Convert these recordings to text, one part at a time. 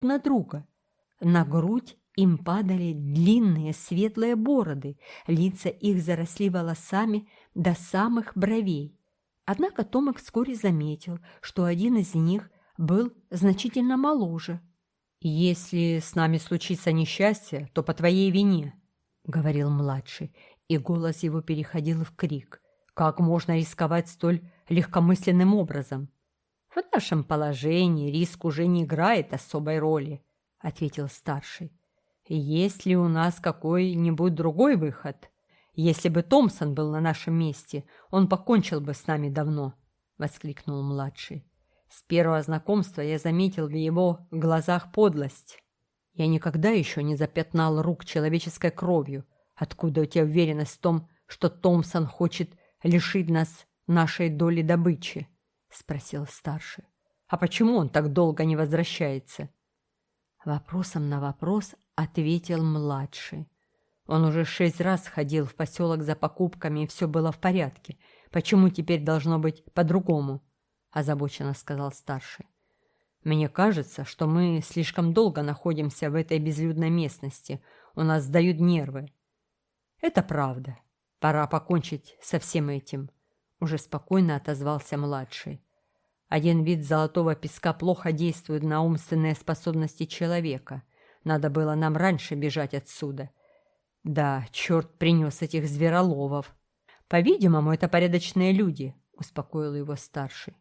на друга. На грудь им падали длинные светлые бороды, лица их заросли волосами до самых бровей. Однако Томик вскоре заметил, что один из них был значительно моложе. «Если с нами случится несчастье, то по твоей вине», — говорил младший, и голос его переходил в крик. «Как можно рисковать столь легкомысленным образом?» «В нашем положении риск уже не играет особой роли», — ответил старший. «Есть ли у нас какой-нибудь другой выход? Если бы Томпсон был на нашем месте, он покончил бы с нами давно», — воскликнул младший. С первого знакомства я заметил в его глазах подлость. Я никогда еще не запятнал рук человеческой кровью. Откуда у тебя уверенность в том, что Томпсон хочет лишить нас нашей доли добычи? — спросил старший. «А почему он так долго не возвращается?» Вопросом на вопрос ответил младший. Он уже шесть раз ходил в поселок за покупками, и все было в порядке. Почему теперь должно быть по-другому? озабоченно сказал старший. Мне кажется, что мы слишком долго находимся в этой безлюдной местности. У нас сдают нервы. Это правда. Пора покончить со всем этим. Уже спокойно отозвался младший. Один вид золотого песка плохо действует на умственные способности человека. Надо было нам раньше бежать отсюда. Да, черт принес этих звероловов. По-видимому, это порядочные люди, успокоил его старший.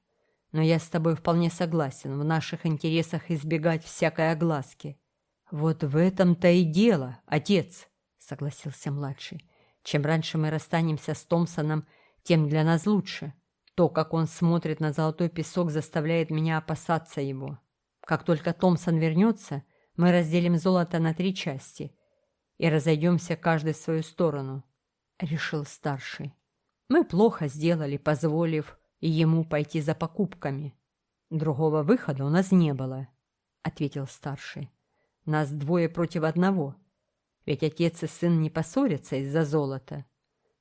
Но я с тобой вполне согласен, в наших интересах избегать всякой огласки. Вот в этом-то и дело, отец, согласился младший. Чем раньше мы расстанемся с Томпсоном, тем для нас лучше. То, как он смотрит на золотой песок, заставляет меня опасаться его. Как только Томпсон вернется, мы разделим золото на три части и разойдемся каждый в свою сторону, — решил старший. Мы плохо сделали, позволив ему пойти за покупками. Другого выхода у нас не было, — ответил старший. Нас двое против одного, ведь отец и сын не поссорятся из-за золота.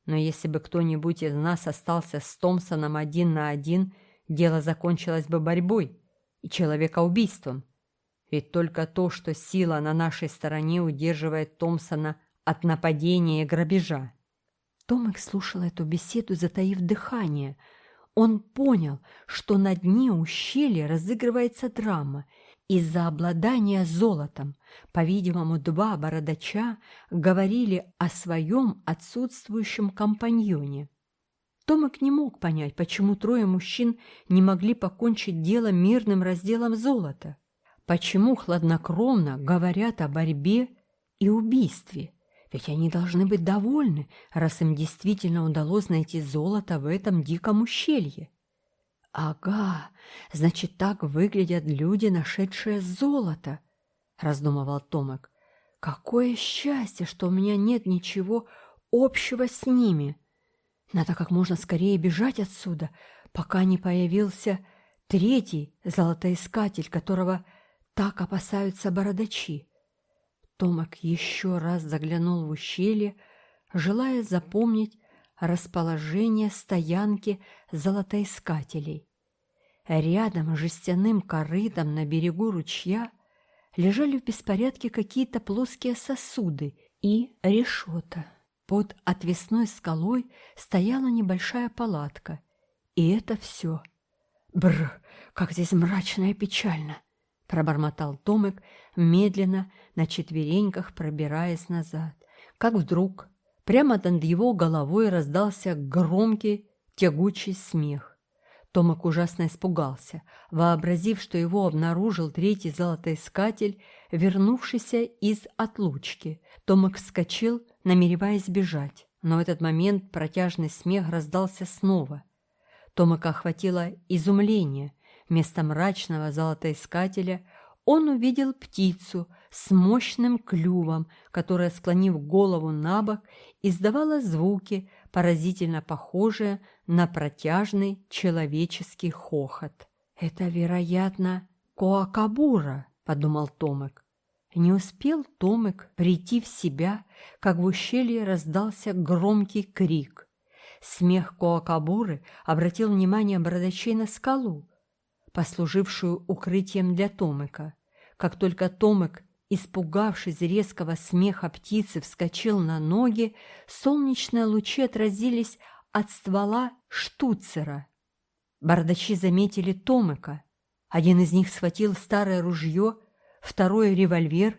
Но если бы кто-нибудь из нас остался с Томпсоном один на один, дело закончилось бы борьбой и человекоубийством. Ведь только то, что сила на нашей стороне удерживает Томпсона от нападения и грабежа. Томик слушал эту беседу, затаив дыхание. Он понял, что на дне ущелья разыгрывается драма — из-за обладания золотом, по-видимому, два бородача говорили о своем отсутствующем компаньоне. Томик не мог понять, почему трое мужчин не могли покончить дело мирным разделом золота. Почему хладнокровно говорят о борьбе и убийстве? Ведь они должны быть довольны, раз им действительно удалось найти золото в этом диком ущелье. «Ага, значит, так выглядят люди, нашедшие золото», — раздумывал Томик. «Какое счастье, что у меня нет ничего общего с ними. Надо как можно скорее бежать отсюда, пока не появился третий золотоискатель, которого так опасаются бородачи». Томик еще раз заглянул в ущелье, желая запомнить расположение стоянки золотоискателей. Рядом жестяным корытом на берегу ручья лежали в беспорядке какие-то плоские сосуды и решета. Под отвесной скалой стояла небольшая палатка, и это все. Бр, как здесь мрачно и печально, пробормотал Томик, медленно на четвереньках пробираясь назад. Как вдруг Прямо над его головой раздался громкий, тягучий смех. Томик ужасно испугался, вообразив, что его обнаружил третий золотоискатель, вернувшийся из отлучки. Томик вскочил, намереваясь бежать, но в этот момент протяжный смех раздался снова. Томика охватило изумление. Вместо мрачного золотоискателя он увидел птицу с мощным клювом, которая, склонив голову на бок, издавала звуки, поразительно похожие на протяжный человеческий хохот. «Это, вероятно, Коакабура», — подумал Томик. Не успел Томик прийти в себя, как в ущелье раздался громкий крик. Смех Коакабуры обратил внимание бородачей на скалу, послужившую укрытием для Томика. Как только Томек, испугавшись резкого смеха птицы, вскочил на ноги, солнечные лучи отразились от ствола штуцера. Бардачи заметили Томека. Один из них схватил старое ружье, второй — револьвер.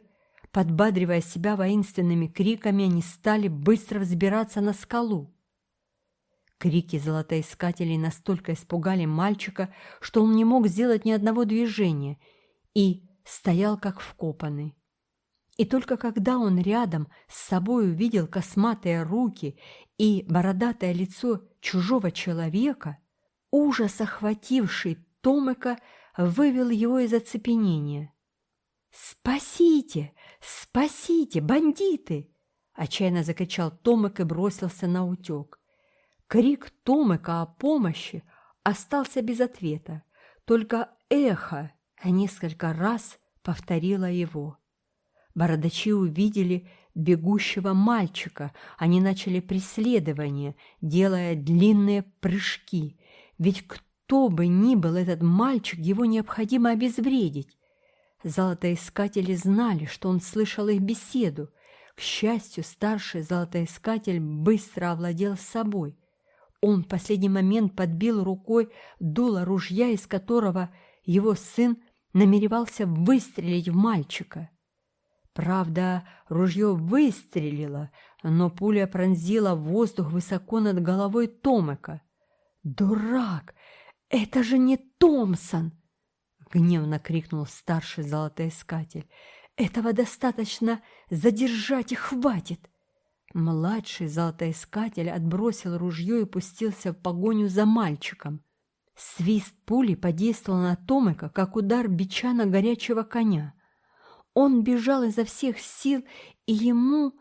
Подбадривая себя воинственными криками, они стали быстро взбираться на скалу. Крики золотоискателей настолько испугали мальчика, что он не мог сделать ни одного движения и стоял как вкопанный. И только когда он рядом с собой увидел косматые руки и бородатое лицо чужого человека, ужас, охвативший Томека, вывел его из оцепенения. «Спасите! Спасите! Бандиты!» Отчаянно закричал Томек и бросился на утек. Крик Томека о помощи остался без ответа, только эхо несколько раз повторило его. Бородачи увидели бегущего мальчика, они начали преследование, делая длинные прыжки, ведь кто бы ни был этот мальчик, его необходимо обезвредить. Золотоискатели знали, что он слышал их беседу. К счастью, старший золотоискатель быстро овладел собой. Он в последний момент подбил рукой дуло ружья, из которого его сын намеревался выстрелить в мальчика. Правда, ружье выстрелило, но пуля пронзила воздух высоко над головой Томека. «Дурак! Это же не Томпсон!» — гневно крикнул старший золотоискатель. «Этого достаточно задержать и хватит!» Младший золотоискатель отбросил ружье и пустился в погоню за мальчиком. Свист пули подействовал на Томика, как удар бича на горячего коня. Он бежал изо всех сил, и ему,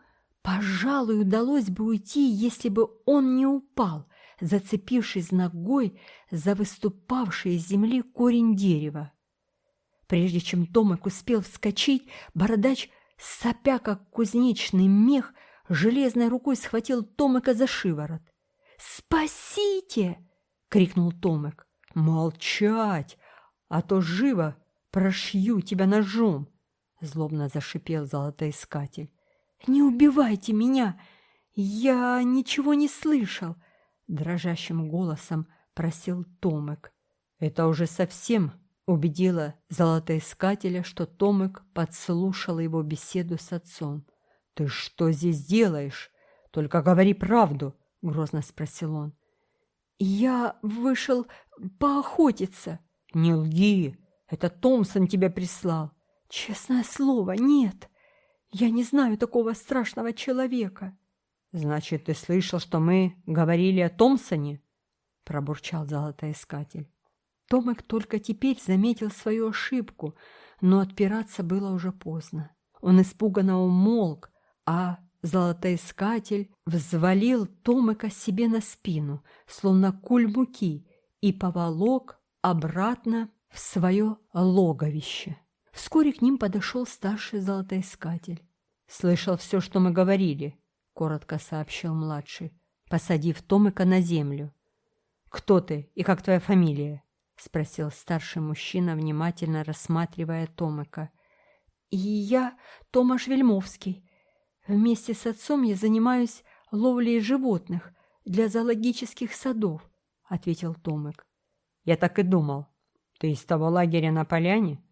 пожалуй, удалось бы уйти, если бы он не упал, зацепившись ногой за выступавший из земли корень дерева. Прежде чем Томик успел вскочить, бородач, сопя как кузнечный мех, железной рукой схватил Томика за шиворот. «Спасите!» — крикнул Томик. «Молчать, а то живо прошью тебя ножом!» — злобно зашипел золотоискатель. «Не убивайте меня! Я ничего не слышал!» — дрожащим голосом просил Томик. Это уже совсем убедило золотоискателя, что Томик подслушал его беседу с отцом. «Ты что здесь делаешь? Только говори правду!» — грозно спросил он. «Я вышел поохотиться». «Не лги! Это Томпсон тебя прислал!» «Честное слово, нет! Я не знаю такого страшного человека!» «Значит, ты слышал, что мы говорили о Томпсоне?» — пробурчал золотоискатель. Томик только теперь заметил свою ошибку, но отпираться было уже поздно. Он испуганно умолк, а золотоискатель взвалил Томика себе на спину, словно куль муки, и поволок обратно в свое логовище. Вскоре к ним подошел старший золотоискатель. «Слышал все, что мы говорили», — коротко сообщил младший, посадив Томика на землю. «Кто ты и как твоя фамилия?» — спросил старший мужчина, внимательно рассматривая Томика. «И я Томаш Вельмовский. Вместе с отцом я занимаюсь ловлей животных для зоологических садов», — ответил Томик. «Я так и думал. Ты из того лагеря на поляне?»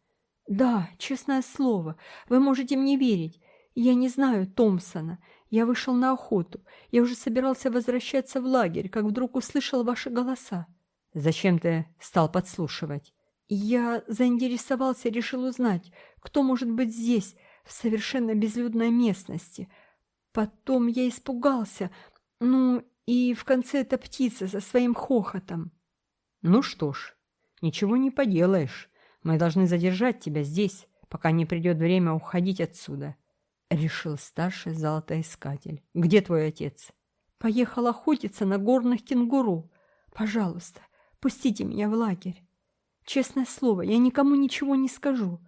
«Да, честное слово, вы можете мне верить. Я не знаю Томпсона. Я вышел на охоту. Я уже собирался возвращаться в лагерь, как вдруг услышал ваши голоса». «Зачем ты стал подслушивать?» «Я заинтересовался решил узнать, кто может быть здесь, в совершенно безлюдной местности. Потом я испугался. Ну, и в конце эта птица со своим хохотом». «Ну что ж, ничего не поделаешь. Мы должны задержать тебя здесь, пока не придет время уходить отсюда», — решил старший золотоискатель. «Где твой отец?» «Поехал охотиться на горных кенгуру. Пожалуйста, пустите меня в лагерь. Честное слово, я никому ничего не скажу».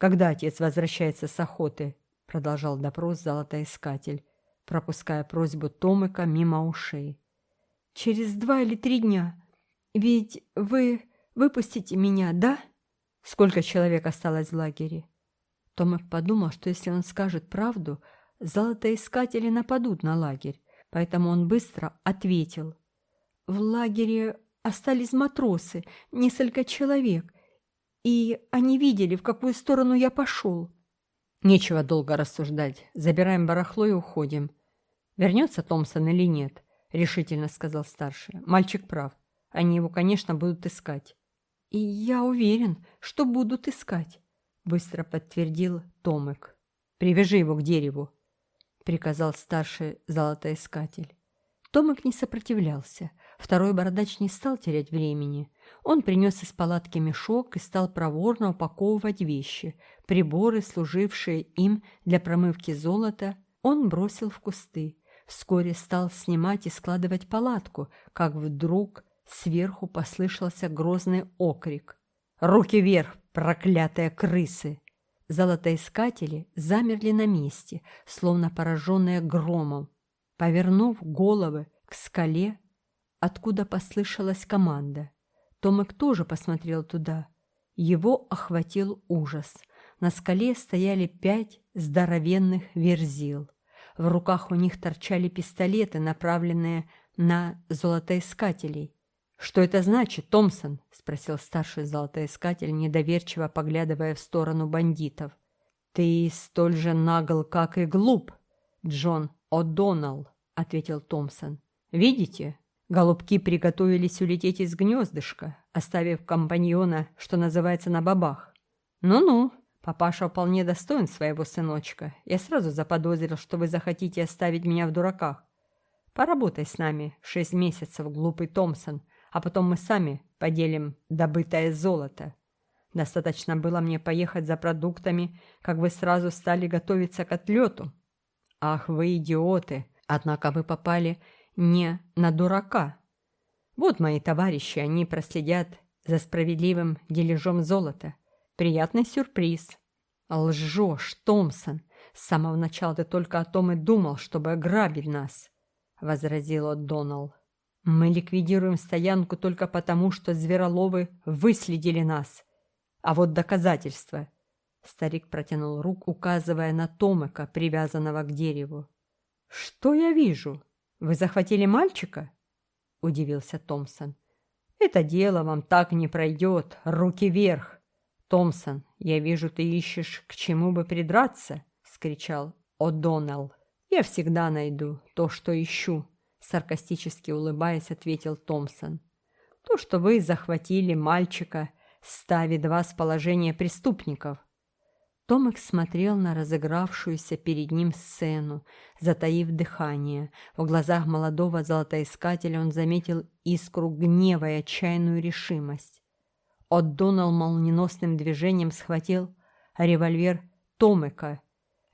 «Когда отец возвращается с охоты?» — продолжал допрос золотоискатель, пропуская просьбу Томыка мимо ушей. «Через два или три дня. Ведь вы выпустите меня, да?» Сколько человек осталось в лагере? Томик подумал, что если он скажет правду, золотоискатели нападут на лагерь, поэтому он быстро ответил. «В лагере остались матросы, несколько человек, и они видели, в какую сторону я пошел». «Нечего долго рассуждать. Забираем барахло и уходим. Вернется Томпсон или нет?» — решительно сказал старший. «Мальчик прав. Они его, конечно, будут искать». «И я уверен, что будут искать», — быстро подтвердил Томик. «Привяжи его к дереву», — приказал старший золотоискатель. Томик не сопротивлялся. Второй бородач не стал терять времени. Он принес из палатки мешок и стал проворно упаковывать вещи. Приборы, служившие им для промывки золота, он бросил в кусты. Вскоре стал снимать и складывать палатку, как вдруг сверху послышался грозный окрик. «Руки вверх, проклятые крысы!» Золотоискатели замерли на месте, словно пораженные громом. Повернув головы к скале, откуда послышалась команда, Томик тоже посмотрел туда. Его охватил ужас. На скале стояли пять здоровенных верзил. В руках у них торчали пистолеты, направленные на золотоискателей. «Что это значит, Томпсон?» — спросил старший золотоискатель, недоверчиво поглядывая в сторону бандитов. «Ты столь же нагл, как и глуп, Джон О'Доннелл», — ответил Томпсон. «Видите? Голубки приготовились улететь из гнездышка, оставив компаньона, что называется, на бабах. Ну-ну, Папаша вполне достоин своего сыночка. Я сразу заподозрил, что вы захотите оставить меня в дураках. Поработай с нами шесть месяцев, глупый Томпсон, а потом мы сами поделим добытое золото. Достаточно было мне поехать за продуктами, как вы сразу стали готовиться к отлету. Ах, вы идиоты! Однако вы попали не на дурака. Вот мои товарищи, они проследят за справедливым дележом золота. Приятный сюрприз. Лжешь, Томпсон. С самого начала ты только о том и думал, чтобы ограбить нас, — возразил Доналл. Мы ликвидируем стоянку только потому, что звероловы выследили нас. А вот доказательства. Старик протянул руку, указывая на Томыка, привязанного к дереву. «Что я вижу? Вы захватили мальчика?» — удивился Томпсон. «Это дело вам так не пройдет. Руки вверх!» «Томпсон, я вижу, ты ищешь, к чему бы придраться!» — скричал О'Доннелл. «Я всегда найду то, что ищу», — саркастически улыбаясь, ответил Томпсон. «То, что вы захватили мальчика, ставит вас в положение преступников». Томик смотрел на разыгравшуюся перед ним сцену, затаив дыхание. В глазах молодого золотоискателя он заметил искру гнева и отчаянную решимость. О'Доннелл молниеносным движением схватил револьвер Томека,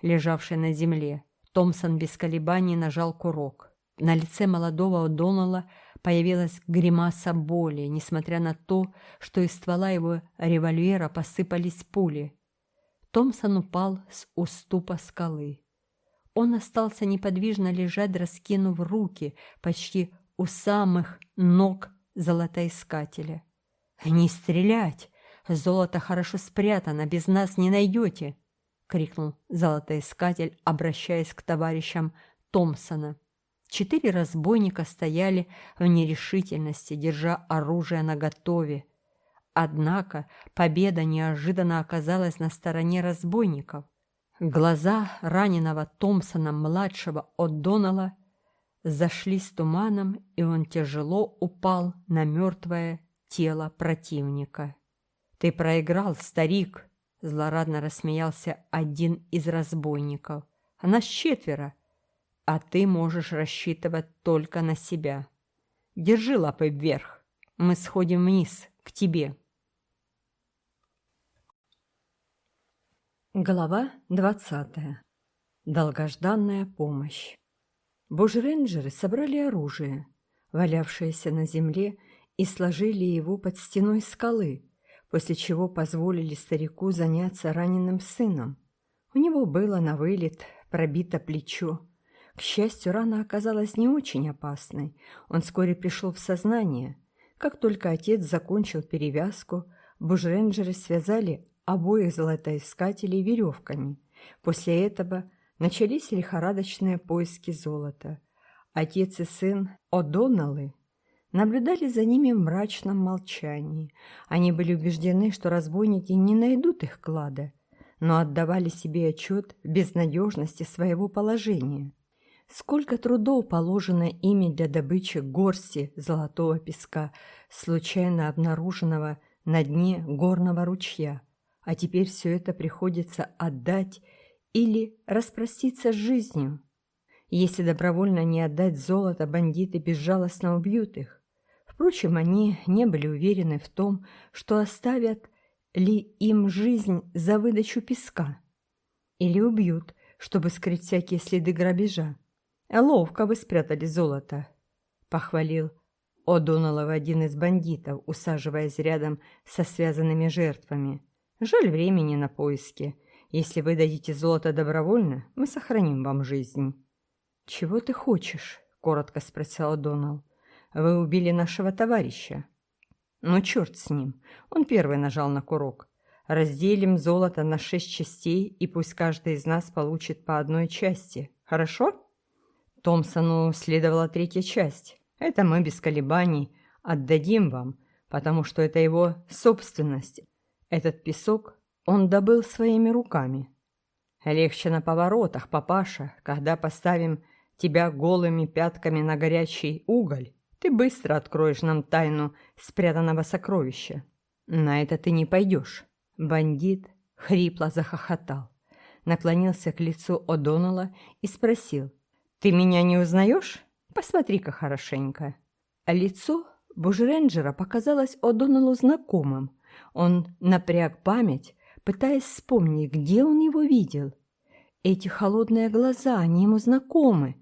лежавший на земле. Томпсон без колебаний нажал курок. На лице молодого О'Доннелла появилась гримаса боли, несмотря на то, что из ствола его револьвера посыпались пули. Томпсон упал с уступа скалы. Он остался неподвижно лежать, раскинув руки почти у самых ног золотоискателя. «Не стрелять! Золото хорошо спрятано, без нас не найдете!» — крикнул золотоискатель, обращаясь к товарищам Томпсона. Четыре разбойника стояли в нерешительности, держа оружие наготове. Однако победа неожиданно оказалась на стороне разбойников. Глаза раненого Томпсона-младшего от Донала зашли с туманом, и он тяжело упал на мертвое тело противника. «Ты проиграл, старик!» — злорадно рассмеялся один из разбойников. «А нас четверо, а ты можешь рассчитывать только на себя. Держи лапы вверх, мы сходим вниз, к тебе». Глава двадцатая. Долгожданная помощь. Бужренджеры собрали оружие, валявшееся на земле и сложили его под стеной скалы, после чего позволили старику заняться раненым сыном. У него было на вылет пробито плечо. К счастью, рана оказалась не очень опасной. Он вскоре пришел в сознание. Как только отец закончил перевязку, бужренджеры связали обоих золотоискателей веревками. После этого начались лихорадочные поиски золота. Отец и сын О'Доннеллы наблюдали за ними в мрачном молчании. Они были убеждены, что разбойники не найдут их клада, но отдавали себе отчет в безнадежности своего положения. Сколько трудов положено ими для добычи горсти золотого песка, случайно обнаруженного на дне горного ручья, а теперь все это приходится отдать или распроститься с жизнью. Если добровольно не отдать золото, бандиты безжалостно убьют их. Впрочем, они не были уверены в том, что оставят ли им жизнь за выдачу песка. Или убьют, чтобы скрыть всякие следы грабежа. «Ловко вы спрятали золото», — похвалил О'Доннеллов один из бандитов, усаживаясь рядом со связанными жертвами. «Жаль времени на поиски. Если вы дадите золото добровольно, мы сохраним вам жизнь». «Чего ты хочешь?» — коротко спросил О'Доннелл. Вы убили нашего товарища. Ну, черт с ним. Он первый нажал на курок. Разделим золото на шесть частей, и пусть каждый из нас получит по одной части. Хорошо? Томпсону следовала третья часть. Это мы без колебаний отдадим вам, потому что это его собственность. Этот песок он добыл своими руками. Легче на поворотах, папаша, когда поставим тебя голыми пятками на горячий уголь. Ты быстро откроешь нам тайну спрятанного сокровища. На это ты не пойдешь. Бандит хрипло захохотал, наклонился к лицу О'Доннелла и спросил. «Ты меня не узнаешь? Посмотри-ка хорошенько». А лицо бужренджера показалось О'Доннеллу знакомым. Он напряг память, пытаясь вспомнить, где он его видел. Эти холодные глаза, они ему знакомы.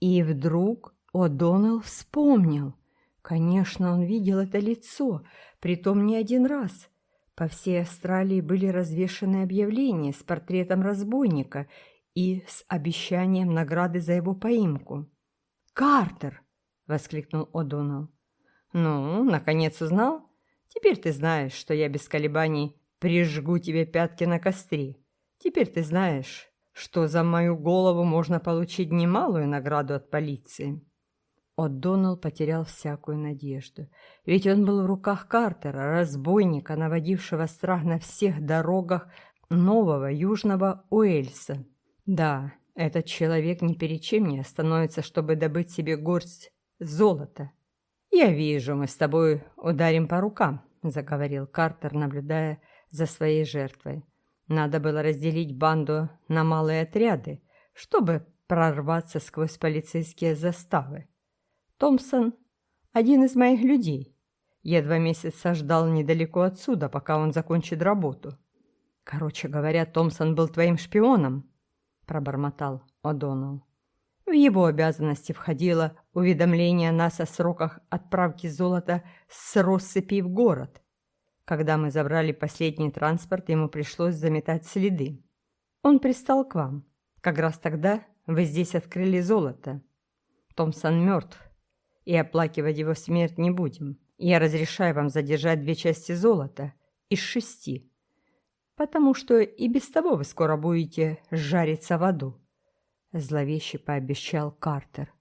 И вдруг О'Доннелл вспомнил. Конечно, он видел это лицо, притом не один раз. По всей Австралии были развешаны объявления с портретом разбойника и с обещанием награды за его поимку. «Картер!» — воскликнул О'Доннелл. «Ну, наконец узнал? Теперь ты знаешь, что я без колебаний прижгу тебе пятки на костре. Теперь ты знаешь, что за мою голову можно получить немалую награду от полиции». О'Доннелл потерял всякую надежду. Ведь он был в руках Картера, разбойника, наводившего страх на всех дорогах нового южного Уэльса. Да, этот человек ни перед чем не остановится, чтобы добыть себе горсть золота. «Я вижу, мы с тобой ударим по рукам», — заговорил Картер, наблюдая за своей жертвой. «Надо было разделить банду на малые отряды, чтобы прорваться сквозь полицейские заставы. Томпсон – один из моих людей. Я два месяца ждал недалеко отсюда, пока он закончит работу. Короче говоря, Томпсон был твоим шпионом, пробормотал О'Доннелл. В его обязанности входило уведомление нас о сроках отправки золота с россыпи в город. Когда мы забрали последний транспорт, ему пришлось заметать следы. Он пристал к вам. Как раз тогда вы здесь открыли золото. Томпсон мертв, и оплакивать его смерть не будем. Я разрешаю вам задержать две части золота из шести, потому что и без того вы скоро будете жариться в аду», — зловеще пообещал Картер.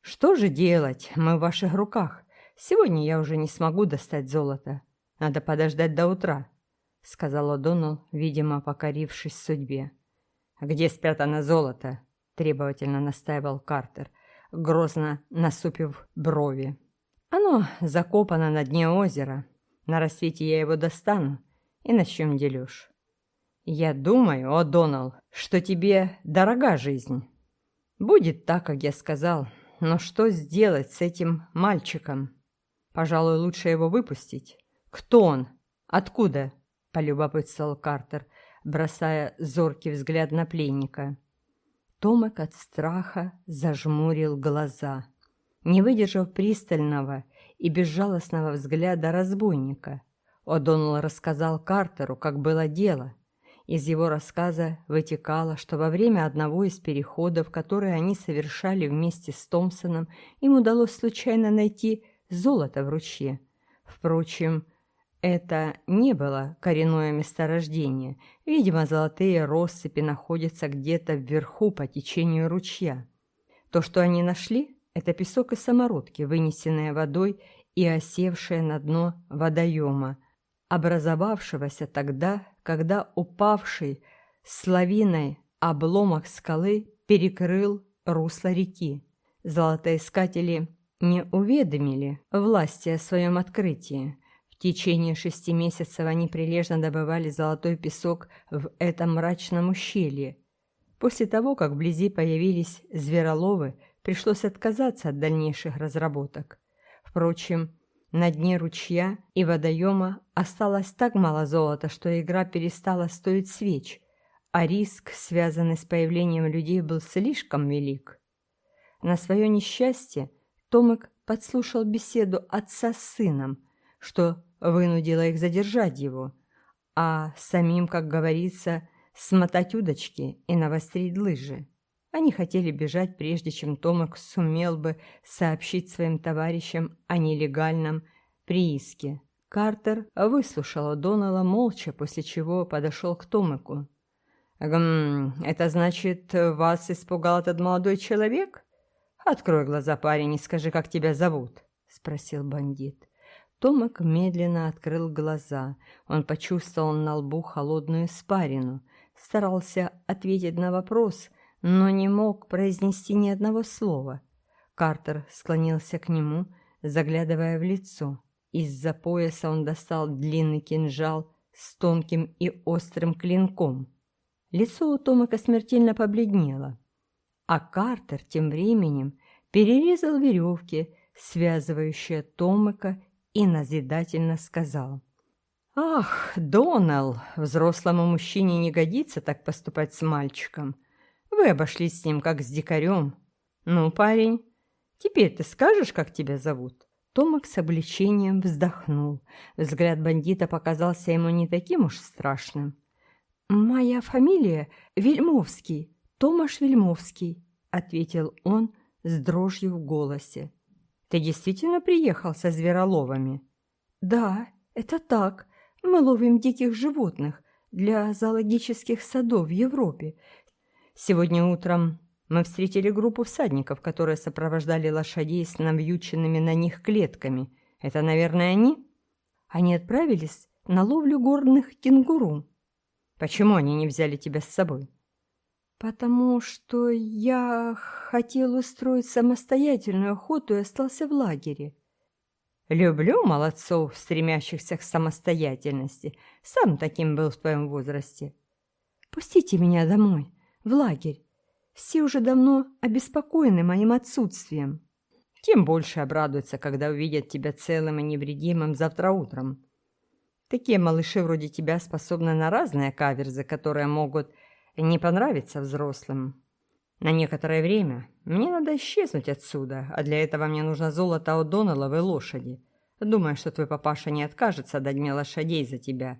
«Что же делать? Мы в ваших руках. Сегодня я уже не смогу достать золото. Надо подождать до утра», — сказал О'Доннелл, видимо, покорившись судьбе. «Где спрятано золото?» — требовательно настаивал Картер грозно насупив брови. «Оно закопано на дне озера. На рассвете я его достану и начнем дележ. Я думаю, о, Доналл, что тебе дорога жизнь. Будет так, как я сказал, но что сделать с этим мальчиком? Пожалуй, лучше его выпустить. Кто он? Откуда?» — полюбопытствовал Картер, бросая зоркий взгляд на пленника. Томек от страха зажмурил глаза, не выдержав пристального и безжалостного взгляда разбойника. О'Доннелл рассказал Картеру, как было дело. Из его рассказа вытекало, что во время одного из переходов, которые они совершали вместе с Томпсоном, им удалось случайно найти золото в ручье. Впрочем, Это не было коренное месторождение. Видимо, золотые россыпи находятся где-то вверху по течению ручья. То, что они нашли, это песок из самородки, вынесенная водой и осевшая на дно водоема, образовавшегося тогда, когда упавший с лавиной обломок скалы перекрыл русло реки. Золотоискатели не уведомили власти о своем открытии – в течение шести месяцев они прилежно добывали золотой песок в этом мрачном ущелье. После того, как вблизи появились звероловы, пришлось отказаться от дальнейших разработок. Впрочем, на дне ручья и водоема осталось так мало золота, что игра перестала стоить свеч, а риск, связанный с появлением людей, был слишком велик. На свое несчастье Томик подслушал беседу отца с сыном, что вынудила их задержать его, а самим, как говорится, смотать удочки и навострить лыжи. Они хотели бежать, прежде чем Томак сумел бы сообщить своим товарищам о нелегальном прииске. Картер выслушал Донала молча, после чего подошел к Томаку. «Гм, это значит, вас испугал этот молодой человек? Открой глаза, парень, и скажи, как тебя зовут?» — спросил бандит. Томик медленно открыл глаза. Он почувствовал на лбу холодную испарину. Старался ответить на вопрос, но не мог произнести ни одного слова. Картер склонился к нему, заглядывая в лицо. Из-за пояса он достал длинный кинжал с тонким и острым клинком. Лицо у Томика смертельно побледнело. А Картер тем временем перерезал веревки, связывающие Томика и назидательно сказал. «Ах, Донал, взрослому мужчине не годится так поступать с мальчиком. Вы обошлись с ним, как с дикарем. Ну, парень, теперь ты скажешь, как тебя зовут?» Томак с облегчением вздохнул. Взгляд бандита показался ему не таким уж страшным. «Моя фамилия Вельмовский, Томаш Вельмовский», — ответил он с дрожью в голосе. Ты действительно приехал со звероловами? Да, это так. Мы ловим диких животных для зоологических садов в Европе. Сегодня утром мы встретили группу всадников, которые сопровождали лошадей с навьюченными на них клетками. Это, наверное, они? Они отправились на ловлю горных кенгуру. Почему они не взяли тебя с собой? «Потому что я хотел устроить самостоятельную охоту и остался в лагере». «Люблю молодцов, стремящихся к самостоятельности. Сам таким был в твоем возрасте». «Пустите меня домой, в лагерь. Все уже давно обеспокоены моим отсутствием». «Тем больше обрадуются, когда увидят тебя целым и невредимым завтра утром. Такие малыши вроде тебя способны на разные каверзы, которые могут не понравится взрослым. На некоторое время мне надо исчезнуть отсюда, а для этого мне нужно золото от Доналовой лошади. Думаю, что твой папаша не откажется дать мне лошадей за тебя.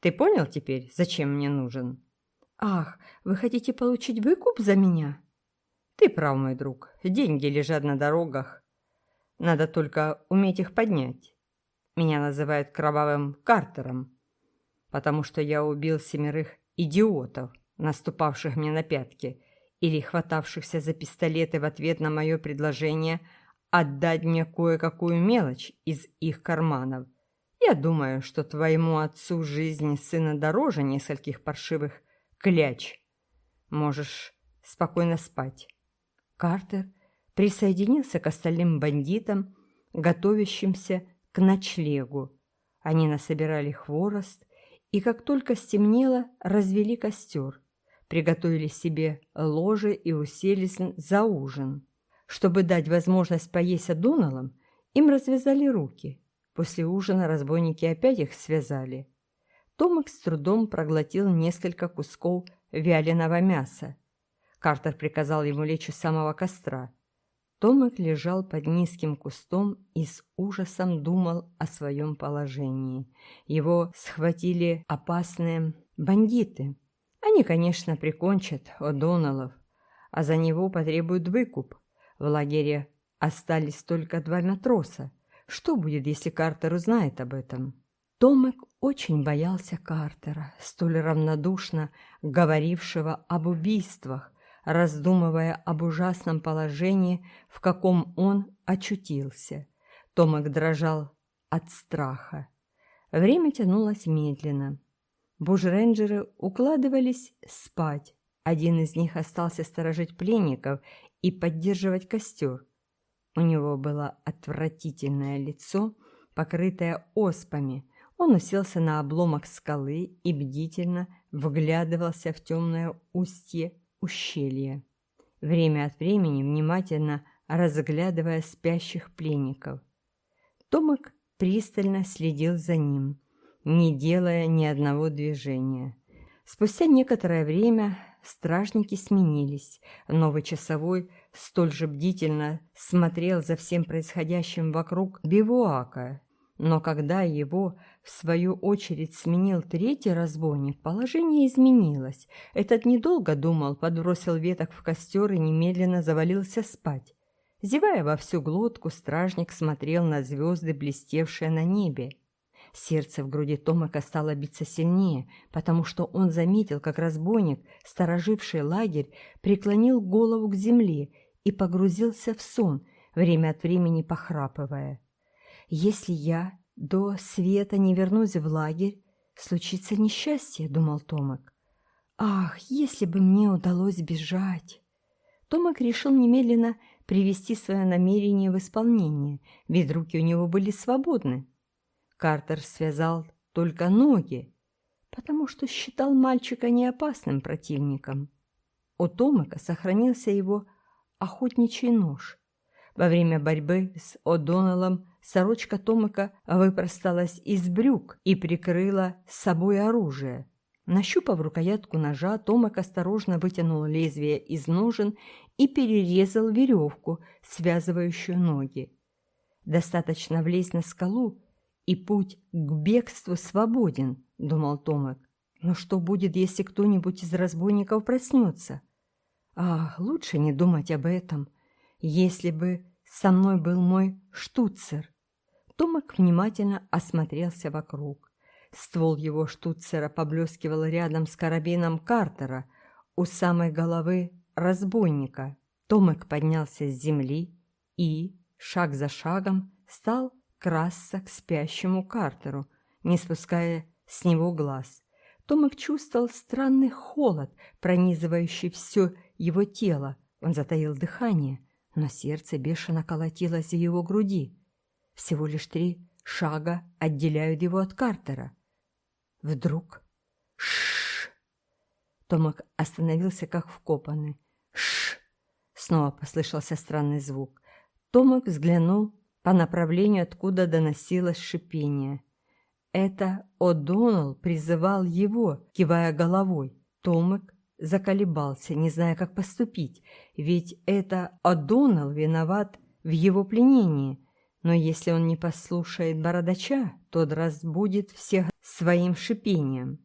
Ты понял теперь, зачем мне нужен? Ах, вы хотите получить выкуп за меня? Ты прав, мой друг. Деньги лежат на дорогах. Надо только уметь их поднять. Меня называют кровавым Картером, потому что я убил семерых идиотов наступавших мне на пятки, или хватавшихся за пистолеты в ответ на мое предложение отдать мне кое-какую мелочь из их карманов. Я думаю, что твоему отцу жизни сына дороже нескольких паршивых кляч. Можешь спокойно спать. Картер присоединился к остальным бандитам, готовящимся к ночлегу. Они насобирали хворост и, как только стемнело, развели костер приготовили себе ложе и уселись за ужин. Чтобы дать возможность поесть Адоналам, им развязали руки. После ужина разбойники опять их связали. Томик с трудом проглотил несколько кусков вяленого мяса. Картер приказал ему лечь у самого костра. Томик лежал под низким кустом и с ужасом думал о своем положении. Его схватили опасные бандиты. Они, конечно, прикончат О'Доннеллов, а за него потребуют выкуп. В лагере остались только два матроса. Что будет, если Картер узнает об этом? Томек очень боялся Картера, столь равнодушно говорившего об убийствах, раздумывая об ужасном положении, в каком он очутился. Томек дрожал от страха. Время тянулось медленно. Бужренджеры укладывались спать. Один из них остался сторожить пленников и поддерживать костер. У него было отвратительное лицо, покрытое оспами. Он уселся на обломок скалы и бдительно вглядывался в темное устье ущелья, время от времени внимательно разглядывая спящих пленников. Томик пристально следил за ним, не делая ни одного движения. Спустя некоторое время стражники сменились. Новый часовой столь же бдительно смотрел за всем происходящим вокруг бивуака. Но когда его, в свою очередь, сменил третий разбойник, положение изменилось. Этот недолго думал, подбросил веток в костер и немедленно завалился спать. Зевая во всю глотку, стражник смотрел на звезды, блестевшие на небе. Сердце в груди Томака стало биться сильнее, потому что он заметил, как разбойник, стороживший лагерь, преклонил голову к земле и погрузился в сон, время от времени похрапывая. «Если я до света не вернусь в лагерь, случится несчастье», — думал Томак. «Ах, если бы мне удалось бежать!» Томак решил немедленно привести свое намерение в исполнение, ведь руки у него были свободны. Картер связал только ноги, потому что считал мальчика неопасным противником. У Томака сохранился его охотничий нож. Во время борьбы с О'Доннеллом сорочка Томака выпросталась из брюк и прикрыла с собой оружие. Нащупав рукоятку ножа, Томак осторожно вытянул лезвие из ножен и перерезал веревку, связывающую ноги. Достаточно влезть на скалу, и путь к бегству свободен, думал Томек. Но что будет, если кто-нибудь из разбойников проснется? Ах, лучше не думать об этом. Если бы со мной был мой штуцер. Томек внимательно осмотрелся вокруг. Ствол его штуцера поблескивал рядом с карабином Картера у самой головы разбойника. Томек поднялся с земли и, шаг за шагом, стал красться к спящему Картеру, не спуская с него глаз. Томик чувствовал странный холод, пронизывающий все его тело. Он затаил дыхание, но сердце бешено колотилось в его груди. Всего лишь три шага отделяют его от Картера. Вдруг... Шш! Томик остановился, как вкопанный. Шш! Снова послышался странный звук. Томик взглянул по направлению, откуда доносилось шипение. Это О'Доннелл призывал его, кивая головой. Томик заколебался, не зная, как поступить, ведь это О'Доннелл виноват в его пленении. Но если он не послушает бородача, тот разбудит всех своим шипением.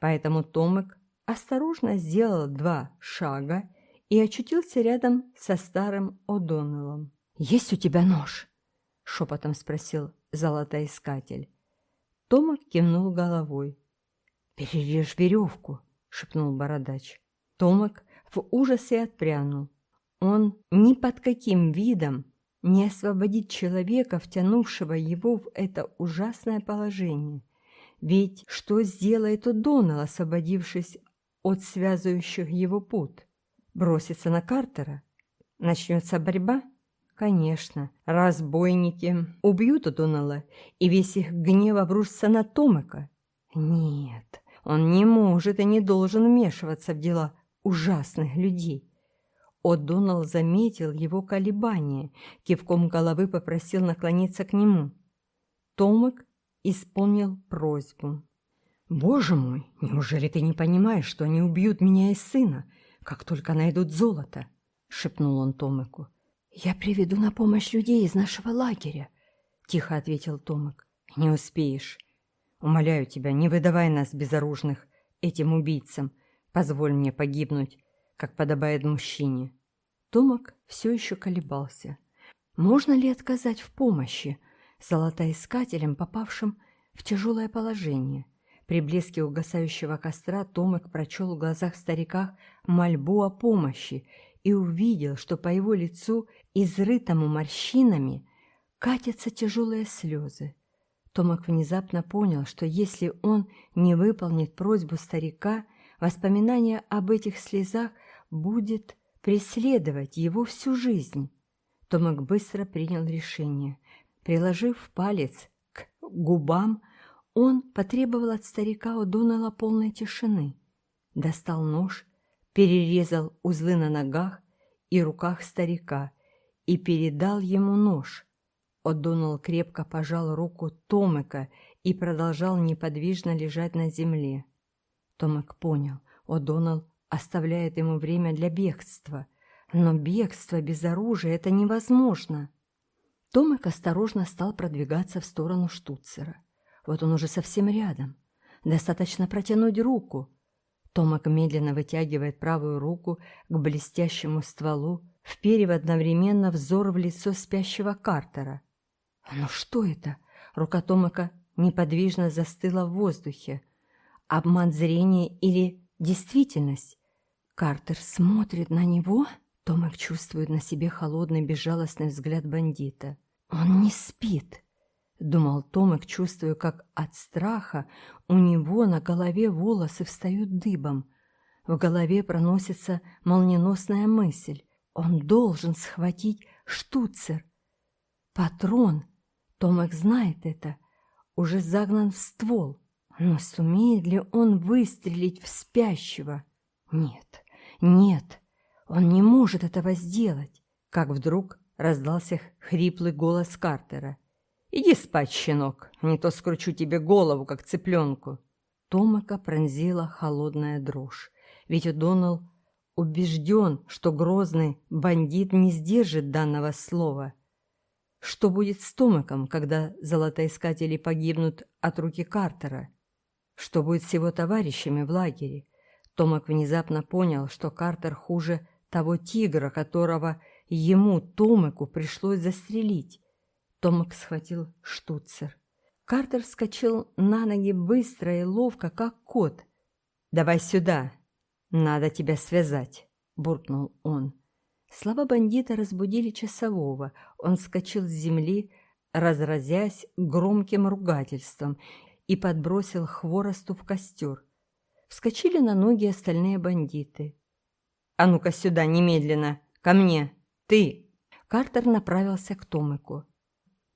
Поэтому Томик осторожно сделал два шага и очутился рядом со старым О'Доннеллом. «Есть у тебя нож?» — шепотом спросил золотоискатель. Тома кивнул головой. «Перережь веревку!» — шепнул бородач. Томак в ужасе отпрянул. Он ни под каким видом не освободит человека, втянувшего его в это ужасное положение. Ведь что сделает Удонал, освободившись от связывающих его пут? Бросится на Картера? Начнется борьба? Конечно, разбойники убьют Удонала, и весь их гнев обрушится на Томика. Нет, он не может и не должен вмешиваться в дела ужасных людей. О'Доннелл заметил его колебания, кивком головы попросил наклониться к нему. Томик исполнил просьбу. «Боже мой, неужели ты не понимаешь, что они убьют меня и сына, как только найдут золото?» — шепнул он Томику. «Я приведу на помощь людей из нашего лагеря», — тихо ответил Томик. «Не успеешь. Умоляю тебя, не выдавай нас безоружных этим убийцам. Позволь мне погибнуть, как подобает мужчине». Томик все еще колебался. Можно ли отказать в помощи золотоискателям, попавшим в тяжелое положение. При блеске угасающего костра Томик прочел в глазах старика мольбу о помощи и увидел, что по его лицу, изрытому морщинами, катятся тяжелые слезы. Томик внезапно понял, что если он не выполнит просьбу старика, воспоминание об этих слезах будет преследовать его всю жизнь. Томик быстро принял решение. Приложив палец к губам, он потребовал от старика О'Доннелла полной тишины. Достал нож, перерезал узлы на ногах и руках старика и передал ему нож. О'Доннелл крепко пожал руку Томека и продолжал неподвижно лежать на земле. Томек понял, О'Доннелл оставляет ему время для бегства. Но бегство без оружия — это невозможно. Томек осторожно стал продвигаться в сторону штуцера. Вот он уже совсем рядом. Достаточно протянуть руку. Томак медленно вытягивает правую руку к блестящему стволу, вперев одновременно взор в лицо спящего Картера. Ну что это? Рука Томака неподвижно застыла в воздухе. Обман зрения или действительность? Картер смотрит на него? Томак чувствует на себе холодный безжалостный взгляд бандита. Он не спит. — думал Томик, чувствуя, как от страха у него на голове волосы встают дыбом. В голове проносится молниеносная мысль. Он должен схватить штуцер. Патрон, Томик знает это, уже загнан в ствол. Но сумеет ли он выстрелить в спящего? Нет, нет, он не может этого сделать. Как вдруг раздался хриплый голос Картера — «Иди спать, щенок, не то скручу тебе голову, как цыпленку». Томака пронзила холодная дрожь, ведь О'Доннелл убежден, что грозный бандит не сдержит данного слова. Что будет с Томаком, когда золотоискатели погибнут от руки Картера? Что будет с его товарищами в лагере? Томак внезапно понял, что Картер хуже того тигра, которого ему, Томаку, пришлось застрелить. Томак схватил штуцер. Картер вскочил на ноги быстро и ловко, как кот. «Давай сюда! Надо тебя связать!» — буркнул он. Слова бандита разбудили часового. Он вскочил с земли, разразясь громким ругательством, и подбросил хворосту в костер. Вскочили на ноги остальные бандиты. «А ну-ка сюда, немедленно! Ко мне! Ты!» Картер направился к Томику.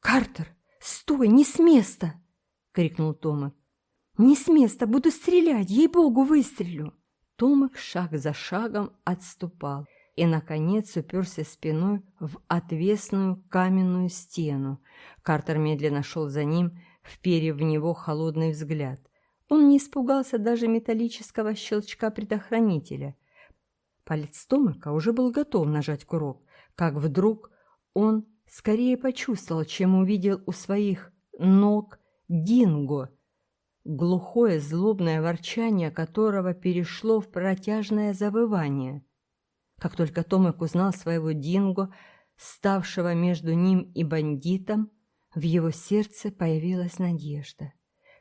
«Картер, стой, не с места!» — крикнул Томак. «Не с места, буду стрелять, ей-богу, выстрелю!» Томак шаг за шагом отступал и, наконец, уперся спиной в отвесную каменную стену. Картер медленно шел за ним, вперев в него холодный взгляд. Он не испугался даже металлического щелчка предохранителя. Палец Томака уже был готов нажать курок, как вдруг он скорее почувствовал, чем увидел у своих ног динго, глухое злобное ворчание которого перешло в протяжное завывание. Как только Томик узнал своего динго, ставшего между ним и бандитом, в его сердце появилась надежда.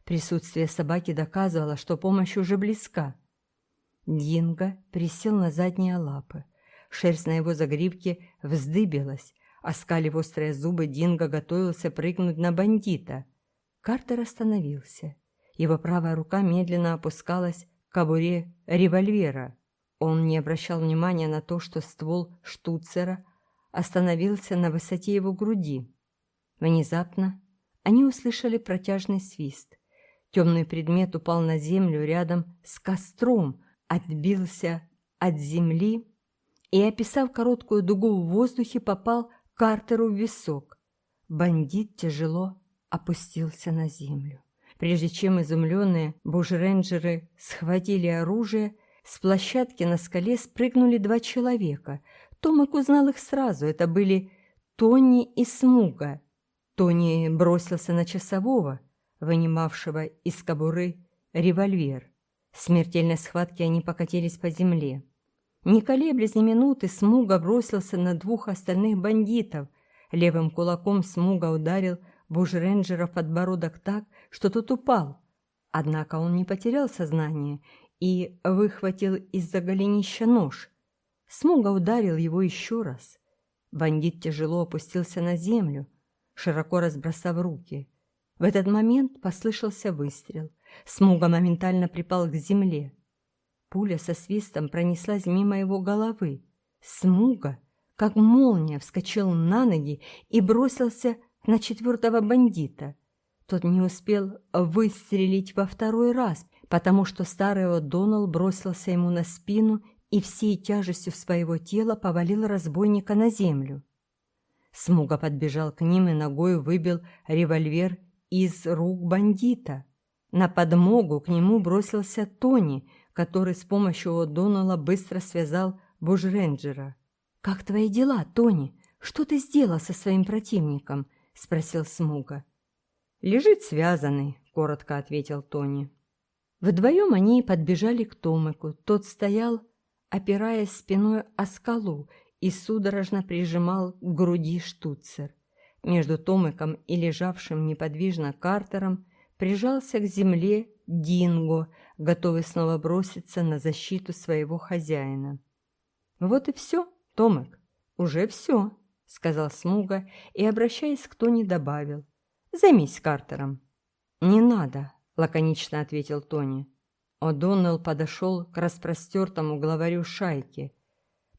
Присутствие собаки доказывало, что помощь уже близка. Динго присел на задние лапы. Шерсть на его загривке вздыбилась, Оскалив острые зубы, Динго готовился прыгнуть на бандита. Картер остановился. Его правая рука медленно опускалась к кобуре револьвера. Он не обращал внимания на то, что ствол штуцера остановился на высоте его груди. Внезапно они услышали протяжный свист. Темный предмет упал на землю рядом с костром, отбился от земли и, описав короткую дугу в воздухе, попал Картеру в висок. Бандит тяжело опустился на землю. Прежде чем изумленные бушренджеры схватили оружие, с площадки на скале спрыгнули два человека. Томак узнал их сразу. Это были Тони и Смуга. Тони бросился на часового, вынимавшего из кобуры револьвер. В смертельной схватке они покатились по земле. Не колеблясь ни минуты, Смуга бросился на двух остальных бандитов. Левым кулаком Смуга ударил бушрейнджера в подбородок так, что тот упал. Однако он не потерял сознание и выхватил из-за голенища нож. Смуга ударил его еще раз. Бандит тяжело опустился на землю, широко разбросав руки. В этот момент послышался выстрел. Смуга моментально припал к земле. Пуля со свистом пронеслась мимо его головы. Смуга, как молния, вскочил на ноги и бросился на четвертого бандита. Тот не успел выстрелить во второй раз, потому что старый О'Доннелл бросился ему на спину и всей тяжестью своего тела повалил разбойника на землю. Смуга подбежал к ним и ногой выбил револьвер из рук бандита. На подмогу к нему бросился Тони, который с помощью О'Доннелла быстро связал бужренджера. «Как твои дела, Тони? Что ты сделал со своим противником?» — спросил Смуга. «Лежит связанный», — коротко ответил Тони. Вдвоем они подбежали к Томику. Тот стоял, опираясь спиной о скалу, и судорожно прижимал к груди штуцер. Между Томиком и лежавшим неподвижно Картером прижался к земле Динго, готовый снова броситься на защиту своего хозяина. «Вот и все, Томик, уже все», — сказал Смуга и, обращаясь к Тони, добавил. «Займись Картером». «Не надо», — лаконично ответил Тони. О'Доннелл подошел к распростертому главарю шайки.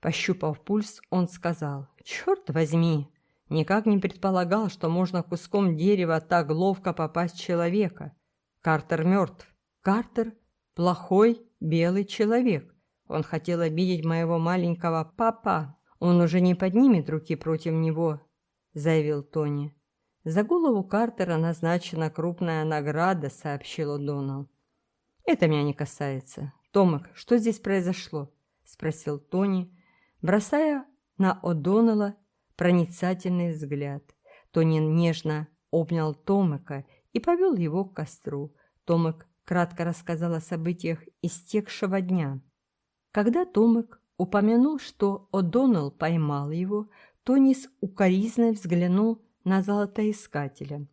Пощупав пульс, он сказал, «Черт возьми, никак не предполагал, что можно куском дерева так ловко попасть человека. Картер мертв. Картер – плохой белый человек. Он хотел обидеть моего маленького папа. Он уже не поднимет руки против него», – заявил Тони. «За голову Картера назначена крупная награда», – сообщил О'Доннелл. «Это меня не касается. Томик, что здесь произошло?» – спросил Тони, бросая на О'Доннелла проницательный взгляд. Тони нежно обнял Томика и повел его к костру. Томик кратко рассказал о событиях истекшего дня. Когда Томик упомянул, что О'Доннелл поймал его, Тони с укоризной взглянул на золотоискателя.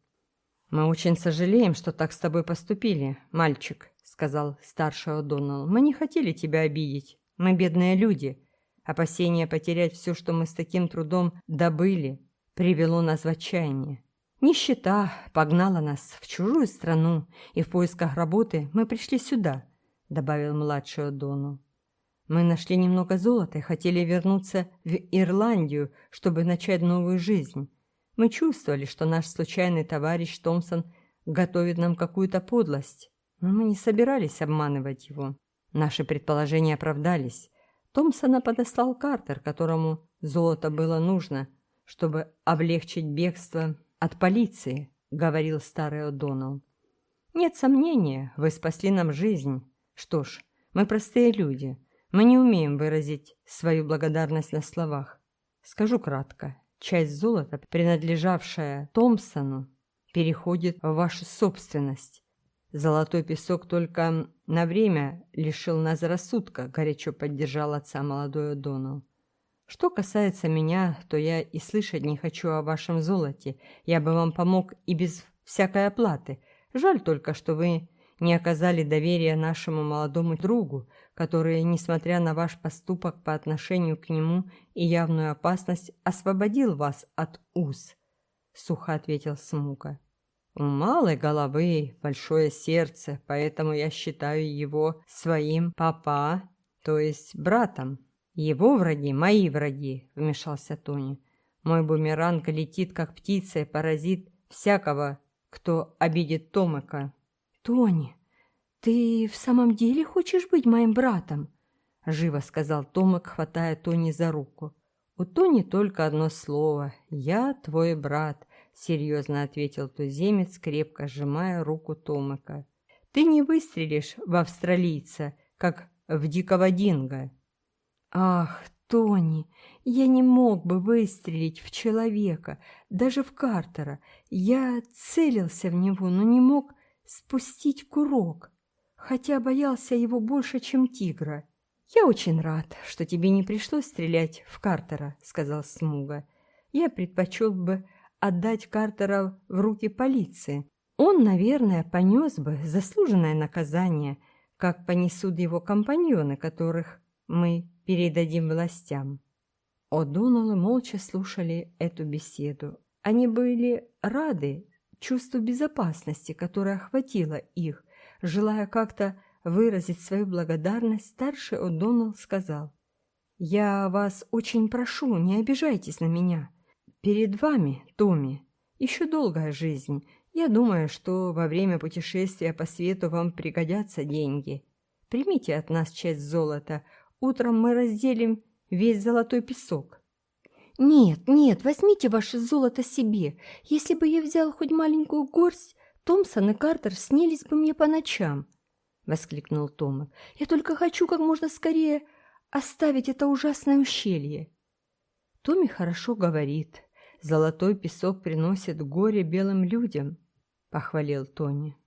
«Мы очень сожалеем, что так с тобой поступили, мальчик», — сказал старший О'Доннелл. «Мы не хотели тебя обидеть. Мы бедные люди. Опасение потерять все, что мы с таким трудом добыли, привело нас в отчаяние. Нищета погнала нас в чужую страну, и в поисках работы мы пришли сюда», — добавил младший О'Доннелл. «Мы нашли немного золота и хотели вернуться в Ирландию, чтобы начать новую жизнь». Мы чувствовали, что наш случайный товарищ Томпсон готовит нам какую-то подлость, но мы не собирались обманывать его. Наши предположения оправдались. Томпсона подослал Картер, которому золото было нужно, чтобы облегчить бегство от полиции, говорил старый О'Доннелл. Нет сомнения, вы спасли нам жизнь. Что ж, мы простые люди. Мы не умеем выразить свою благодарность на словах. Скажу кратко. Часть золота, принадлежавшая Томпсону, переходит в вашу собственность. Золотой песок только на время лишил нас рассудка, горячо поддержал отца молодой О'Доннелл. Что касается меня, то я и слышать не хочу о вашем золоте. Я бы вам помог и без всякой оплаты. Жаль только, что вы не оказали доверия нашему молодому другу, который, несмотря на ваш поступок по отношению к нему и явную опасность, освободил вас от уз», — сухо ответил Смука. «У малой головы большое сердце, поэтому я считаю его своим папа, то есть братом. Его враги — мои враги», — вмешался Тони. «Мой бумеранг летит, как птица, и поразит всякого, кто обидит Томыка». «Тони, «Ты в самом деле хочешь быть моим братом?» — живо сказал Томик, хватая Тони за руку. «У Тони только одно слово. Я твой брат», — серьезно ответил туземец, крепко сжимая руку Томика. «Ты не выстрелишь в австралийца, как в дикого динго». «Ах, Тони, я не мог бы выстрелить в человека, даже в Картера. Я целился в него, но не мог спустить курок» хотя боялся его больше, чем тигра. «Я очень рад, что тебе не пришлось стрелять в Картера», — сказал Смуга. «Я предпочел бы отдать Картера в руки полиции. Он, наверное, понес бы заслуженное наказание, как понесут его компаньоны, которых мы передадим властям. О'Доннеллы молча слушали эту беседу. Они были рады чувству безопасности, которое охватило их. Желая как-то выразить свою благодарность, старший О'Доннелл сказал, «Я вас очень прошу, не обижайтесь на меня. Перед вами, Томми, еще долгая жизнь. Я думаю, что во время путешествия по свету вам пригодятся деньги. Примите от нас часть золота. Утром мы разделим весь золотой песок». «Нет, нет, возьмите ваше золото себе. Если бы я взял хоть маленькую горсть, Томпсон и Картер снились бы мне по ночам», — воскликнул Томик. «Я только хочу как можно скорее оставить это ужасное ущелье». Томми хорошо говорит. Золотой песок приносит горе белым людям, — похвалил Тони.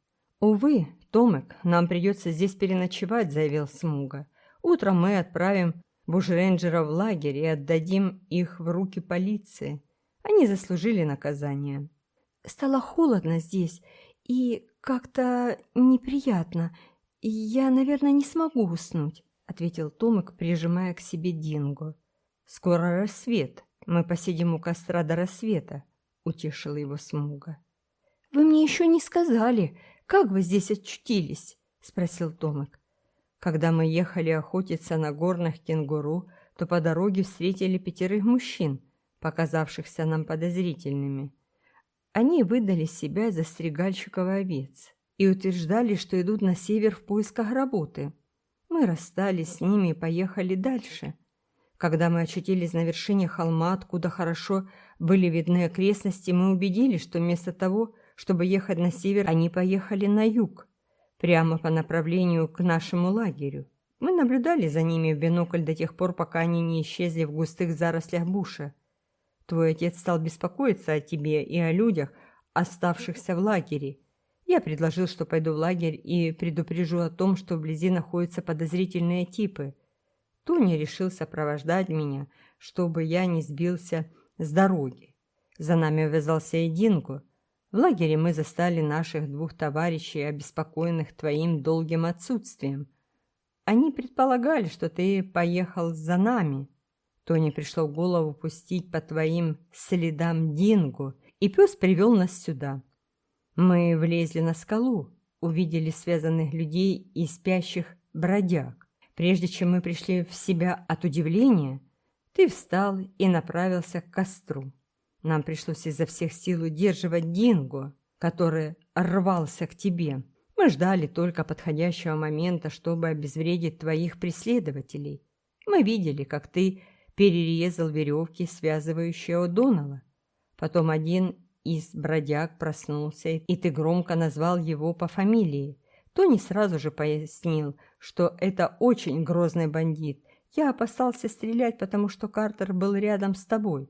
«Увы, Томик, нам придется здесь переночевать», — заявил Смуга. «Утром мы отправим бушрейнджеров в лагерь и отдадим их в руки полиции. Они заслужили наказание». «Стало холодно здесь и как-то неприятно. Я, наверное, не смогу уснуть», — ответил Томик, прижимая к себе Динго. «Скоро рассвет. Мы посидим у костра до рассвета», — утешил его Смуга. «Вы мне еще не сказали, как вы здесь очутились?» — спросил Томик. Когда мы ехали охотиться на горных кенгуру, то по дороге встретили пятерых мужчин, показавшихся нам подозрительными. Они выдали себя за стригальщиков овец и утверждали, что идут на север в поисках работы. Мы расстались с ними и поехали дальше. Когда мы очутились на вершине холма, откуда хорошо были видны окрестности, мы убедились, что вместо того, чтобы ехать на север, они поехали на юг, прямо по направлению к нашему лагерю. Мы наблюдали за ними в бинокль до тех пор, пока они не исчезли в густых зарослях буша. Твой отец стал беспокоиться о тебе и о людях, оставшихся в лагере. Я предложил, что пойду в лагерь и предупрежу о том, что вблизи находятся подозрительные типы. Тони решил сопровождать меня, чтобы я не сбился с дороги. За нами увязался и Динго. В лагере мы застали наших двух товарищей, обеспокоенных твоим долгим отсутствием. Они предполагали, что ты поехал за нами. Тони пришло в голову пустить по твоим следам Дингу, и пес привел нас сюда. Мы влезли на скалу, увидели связанных людей и спящих бродяг. Прежде чем мы пришли в себя от удивления, ты встал и направился к костру. Нам пришлось изо всех сил удерживать Динго, который рвался к тебе. Мы ждали только подходящего момента, чтобы обезвредить твоих преследователей. Мы видели, как ты перерезал веревки, связывающие О'Доннелла. Потом один из бродяг проснулся, и ты громко назвал его по фамилии. Тони сразу же пояснил, что это очень грозный бандит. Я опасался стрелять, потому что Картер был рядом с тобой.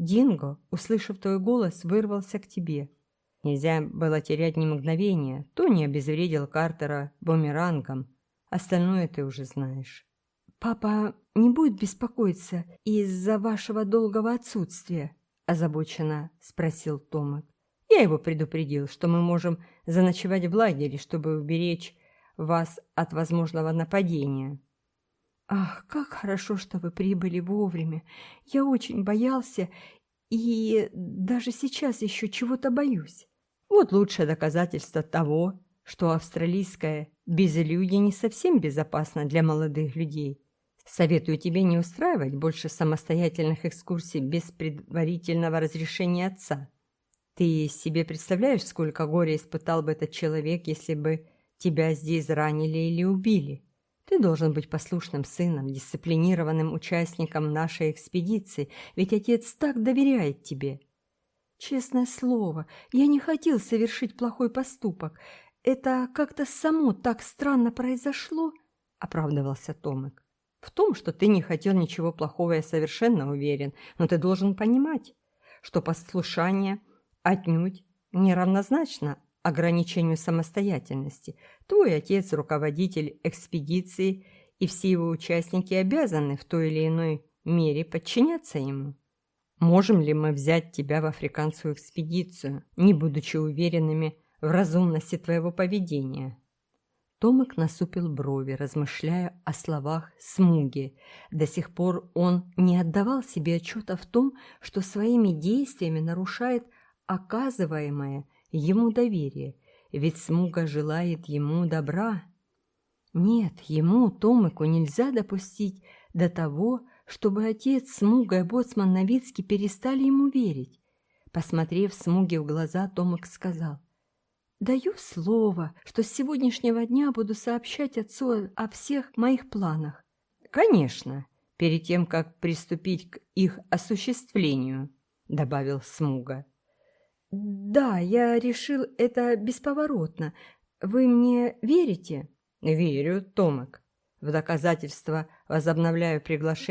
Динго, услышав твой голос, вырвался к тебе. Нельзя было терять ни мгновения. Тони обезвредил Картера бумерангом. Остальное ты уже знаешь. «Папа не будет беспокоиться из-за вашего долгого отсутствия?» озабоченно спросил Томик. «Я его предупредил, что мы можем заночевать в лагере, чтобы уберечь вас от возможного нападения». «Ах, как хорошо, что вы прибыли вовремя! Я очень боялся и даже сейчас еще чего-то боюсь». Вот лучшее доказательство того, что австралийское безлюдье не совсем безопасно для молодых людей. Советую тебе не устраивать больше самостоятельных экскурсий без предварительного разрешения отца. Ты себе представляешь, сколько горя испытал бы этот человек, если бы тебя здесь ранили или убили?» Ты должен быть послушным сыном, дисциплинированным участником нашей экспедиции, ведь отец так доверяет тебе. Честное слово, я не хотел совершить плохой поступок. Это как-то само так странно произошло, — оправдывался Томик. В том, что ты не хотел ничего плохого, я совершенно уверен, но ты должен понимать, что послушание отнюдь неравнозначно ограничению самостоятельности. Твой отец – руководитель экспедиции, и все его участники обязаны в той или иной мере подчиняться ему. можем ли мы взять тебя в африканскую экспедицию, не будучи уверенными в разумности твоего поведения?» Томик насупил брови, размышляя о словах Смуги. До сих пор он не отдавал себе отчета в том, что своими действиями нарушает оказываемое ему доверие, ведь Смуга желает ему добра. Нет, ему, Томику, нельзя допустить до того, чтобы отец Смуга и боцман Новицкий перестали ему верить. Посмотрев Смуге в глаза, Томик сказал, Даю слово, что с сегодняшнего дня буду сообщать отцу о всех моих планах. Конечно, перед тем, как приступить к их осуществлению, добавил Смуга. Да, я решил это бесповоротно. Вы мне верите? Верю, Томик. В доказательство возобновляю приглашение